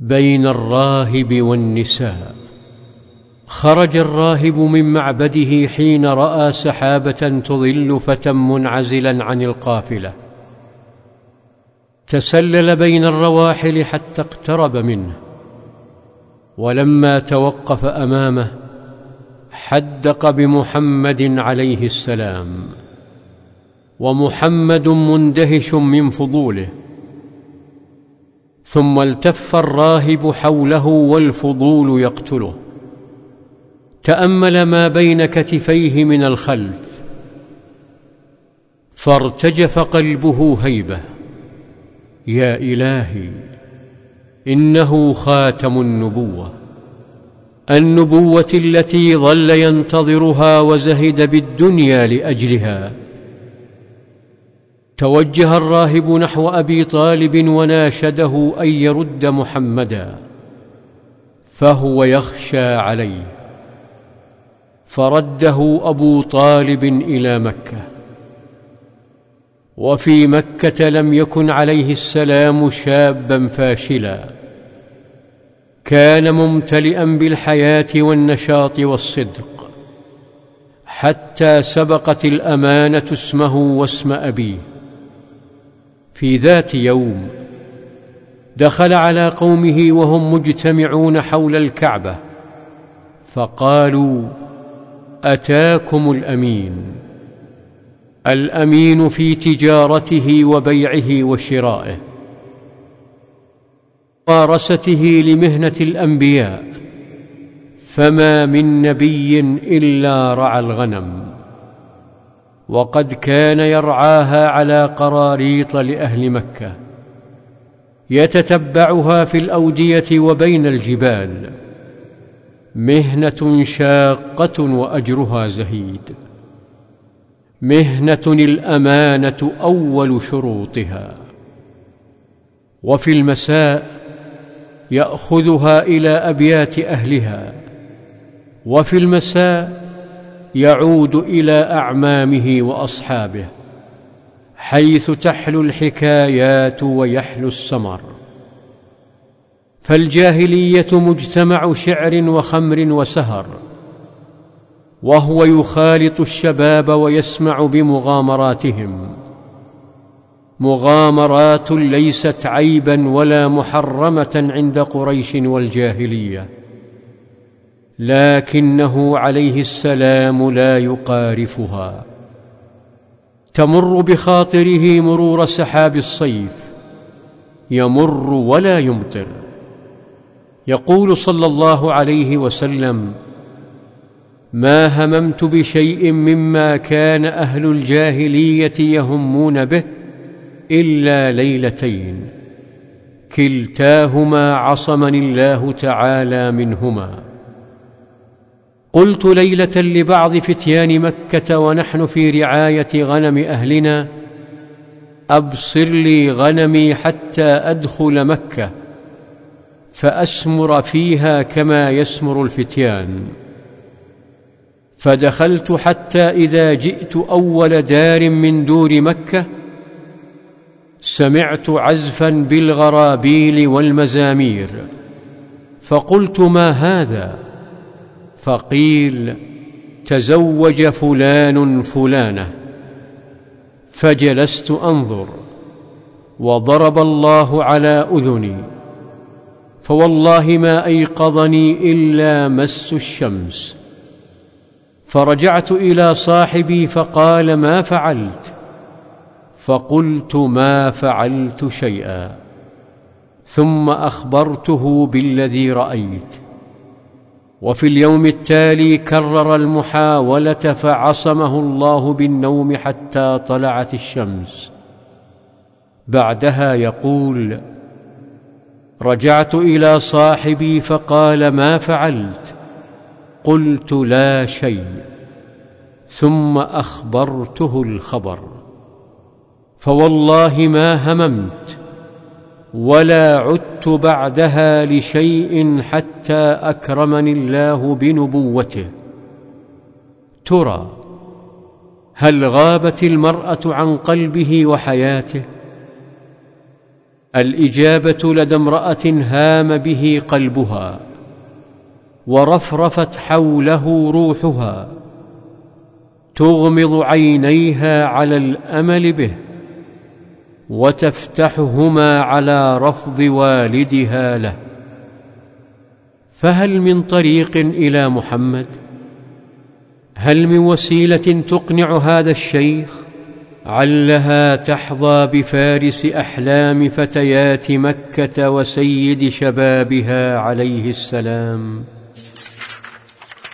بين الراهب والنساء. خرج الراهب من معبده حين رأى سحابة تظل فتى منعزلا عن القافلة. تسلل بين الرواحل حتى اقترب منه. ولما توقف أمامه حدق بمحمد عليه السلام. ومحمد مندهش من فضوله. ثم التف الراهب حوله والفضول يقتله. تأمل ما بين كتفيه من الخلف فارتجف قلبه هيبة. يا إلهي إنه خاتم النبوة. النبوة التي ظل ينتظرها وزهد بالدنيا لأجلها. توجه الراهب نحو أبي طالب وناشده أن يرد محمدا فهو يخشى عليه. فرده أبو طالب إلى مكة. وفي مكة لم يكن عليه السلام شابا فاشلا. كان ممتلئا بالحياة والنشاط والصدق. حتى سبقت الأمانة اسمه واسم أبيه. في ذات يوم دخل على قومه وهم مجتمعون حول الكعبة فقالوا أتاكم الأمين الأمين في تجارته وبيعه وشرائه ممارسته لمهنة الأنبياء فما من نبي إلا رعى الغنم وقد كان يرعاها على قراريط لأهل مكة. يتتبعها في الأودية وبين الجبال. مهنة شاقة وأجرها زهيد. مهنة الأمانة أول شروطها. وفي المساء يأخذها إلى أبيات أهلها. وفي المساء يعود إلى أعمامه وأصحابه حيث تحلو الحكايات ويحلو السمر. فالجاهلية مجتمع شعر وخمر وسهر وهو يخالط الشباب ويسمع بمغامراتهم. مغامرات ليست عيبا ولا محرمة عند قريش والجاهلية. لكنه عليه السلام لا يقارفها. تمر بخاطره مرور سحاب الصيف. يمر ولا يمطر. يقول صلى الله عليه وسلم ما هممت بشيء مما كان أهل الجاهلية يهمون به إلا ليلتين. كلتاهما عصمني الله تعالى منهما. قلت ليلة لبعض فتيان مكة ونحن في رعاية غنم أهلنا أبصر لي غنمي حتى أدخل مكة فأسمر فيها كما يسمر الفتيان. فدخلت حتى إذا جئت أول دار من دور مكة سمعت عزفا بالغرابيل والمزامير فقلت ما هذا؟ فقيل تزوج فلان فلانة فجلست أنظر وضرب الله على أذني فوالله ما أيقظني إلا مس الشمس فرجعت إلى صاحبي فقال ما فعلت فقلت ما فعلت شيئا ثم أخبرته بالذي رأيت وفي اليوم التالي كرر المحاولة فعصمه الله بالنوم حتى طلعت الشمس. بعدها يقول رجعت إلى صاحبي فقال ما فعلت؟ قلت لا شيء. ثم أخبرته الخبر. فوالله ما هممت ولا عدت بعدها لشيء حتى أكرمني الله بنبوته. ترى هل غابت المرأة عن قلبه وحياته؟ الإجابة لدى امرأة هام به قلبها ورفرفت حوله روحها تغمض عينيها على الأمل به. وتفتحهما على رفض والدها له. فهل من طريق إلى محمد؟ هل من وسيلة تقنع هذا الشيخ؟ علها تحظى بفارس أحلام فتيات مكة وسيد شبابها عليه السلام.